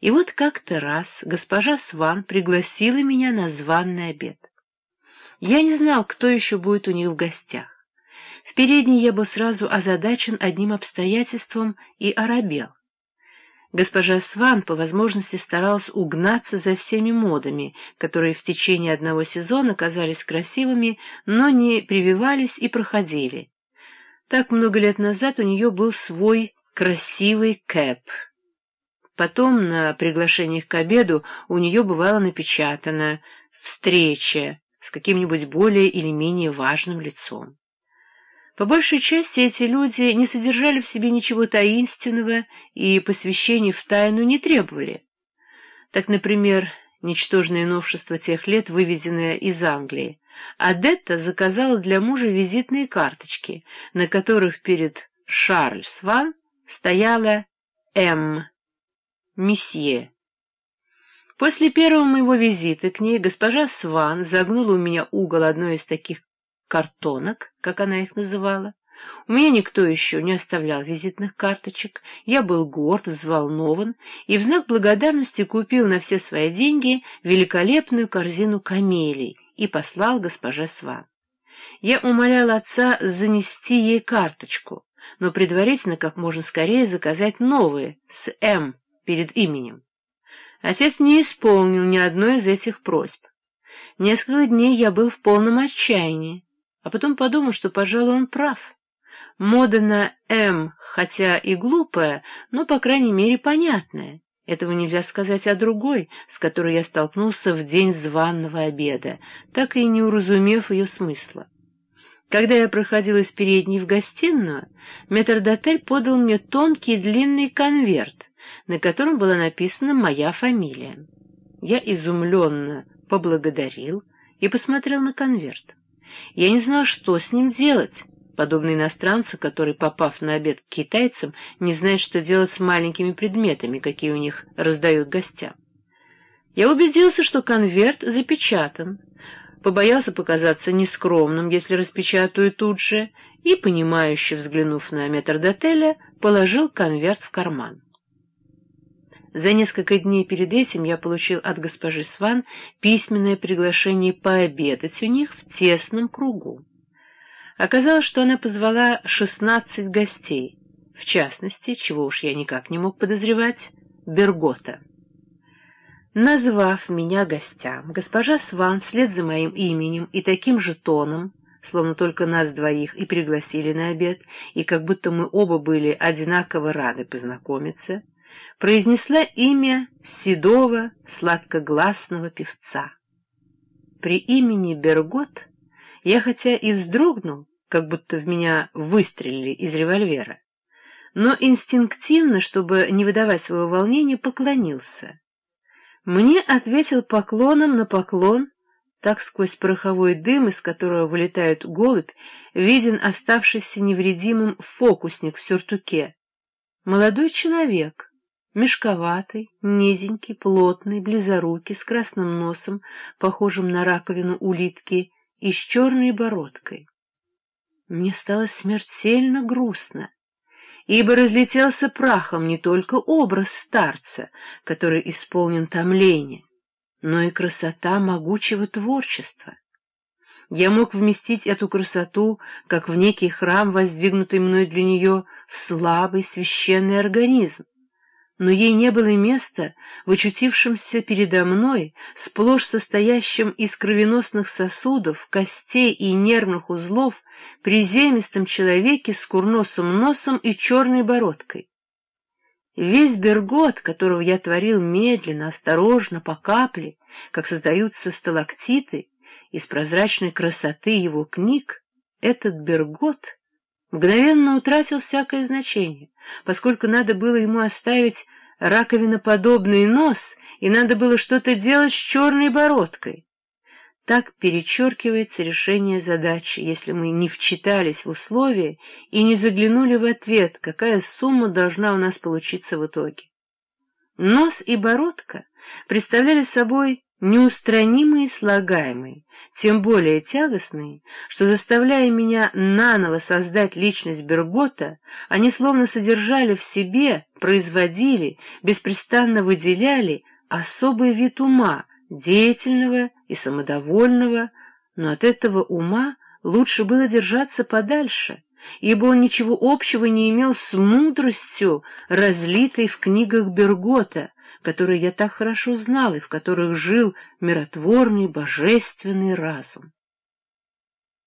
И вот как-то раз госпожа Сван пригласила меня на званный обед. Я не знал, кто еще будет у них в гостях. В передней я был сразу озадачен одним обстоятельством и оробел. Госпожа Сван по возможности старалась угнаться за всеми модами, которые в течение одного сезона казались красивыми, но не прививались и проходили. Так много лет назад у нее был свой красивый кэп. Потом на приглашениях к обеду у нее бывало напечатано «встреча» с каким-нибудь более или менее важным лицом. По большей части эти люди не содержали в себе ничего таинственного и посвящений в тайну не требовали. Так, например, ничтожное новшество тех лет, вывезенное из Англии. Адетта заказала для мужа визитные карточки, на которых перед Шарль Сван стояла «М» — «Месье». После первого моего визита к ней госпожа Сван загнула у меня угол одной из таких картонок, как она их называла. У меня никто еще не оставлял визитных карточек, я был горд, взволнован и в знак благодарности купил на все свои деньги великолепную корзину камелий и послал госпоже Сван. Я умолял отца занести ей карточку, но предварительно как можно скорее заказать новые с «М» перед именем. Отец не исполнил ни одной из этих просьб. Несколько дней я был в полном отчаянии а потом подумал, что, пожалуй, он прав. Мода на «М», хотя и глупая, но, по крайней мере, понятная. Этого нельзя сказать о другой, с которой я столкнулся в день званного обеда, так и не уразумев ее смысла. Когда я проходил из передней в гостиную, метрдотель подал мне тонкий длинный конверт, на котором была написана моя фамилия. Я изумленно поблагодарил и посмотрел на конверт. Я не знал, что с ним делать, подобно иностранцу, который, попав на обед к китайцам, не знает, что делать с маленькими предметами, какие у них раздают гостям. Я убедился, что конверт запечатан, побоялся показаться нескромным, если распечатаю тут же, и, понимающе взглянув на метрдотеля, положил конверт в карман. За несколько дней перед этим я получил от госпожи Сван письменное приглашение пообедать у них в тесном кругу. Оказалось, что она позвала шестнадцать гостей, в частности, чего уж я никак не мог подозревать, Бергота. Назвав меня гостям, госпожа Сван вслед за моим именем и таким же тоном, словно только нас двоих и пригласили на обед, и как будто мы оба были одинаково рады познакомиться, произнесла имя седого, сладкогласного певца. При имени Бергот я хотя и вздрогнул, как будто в меня выстрелили из револьвера, но инстинктивно, чтобы не выдавать своего волнения, поклонился. Мне ответил поклоном на поклон, так сквозь пороховой дым, из которого вылетает голубь, виден оставшийся невредимым фокусник в сюртуке. Молодой человек — Мешковатый, низенький, плотный, близорукий, с красным носом, похожим на раковину улитки, и с черной бородкой. Мне стало смертельно грустно, ибо разлетелся прахом не только образ старца, который исполнен томления, но и красота могучего творчества. Я мог вместить эту красоту, как в некий храм, воздвигнутый мной для нее, в слабый священный организм но ей не было места в очутившемся передо мной, сплошь состоящем из кровеносных сосудов, костей и нервных узлов, приземистом человеке с курносым носом и черной бородкой. Весь бергот, которого я творил медленно, осторожно, по капле, как создаются сталактиты, из прозрачной красоты его книг, этот бергот мгновенно утратил всякое значение, поскольку надо было ему оставить раковиноподобный нос, и надо было что-то делать с черной бородкой. Так перечеркивается решение задачи, если мы не вчитались в условия и не заглянули в ответ, какая сумма должна у нас получиться в итоге. Нос и бородка представляли собой неустранимые и слагаемые, тем более тягостные, что, заставляя меня наново создать личность Бергота, они словно содержали в себе, производили, беспрестанно выделяли особый вид ума, деятельного и самодовольного, но от этого ума лучше было держаться подальше, ибо он ничего общего не имел с мудростью, разлитой в книгах Бергота, которые я так хорошо знал и в которых жил миротворный божественный разум.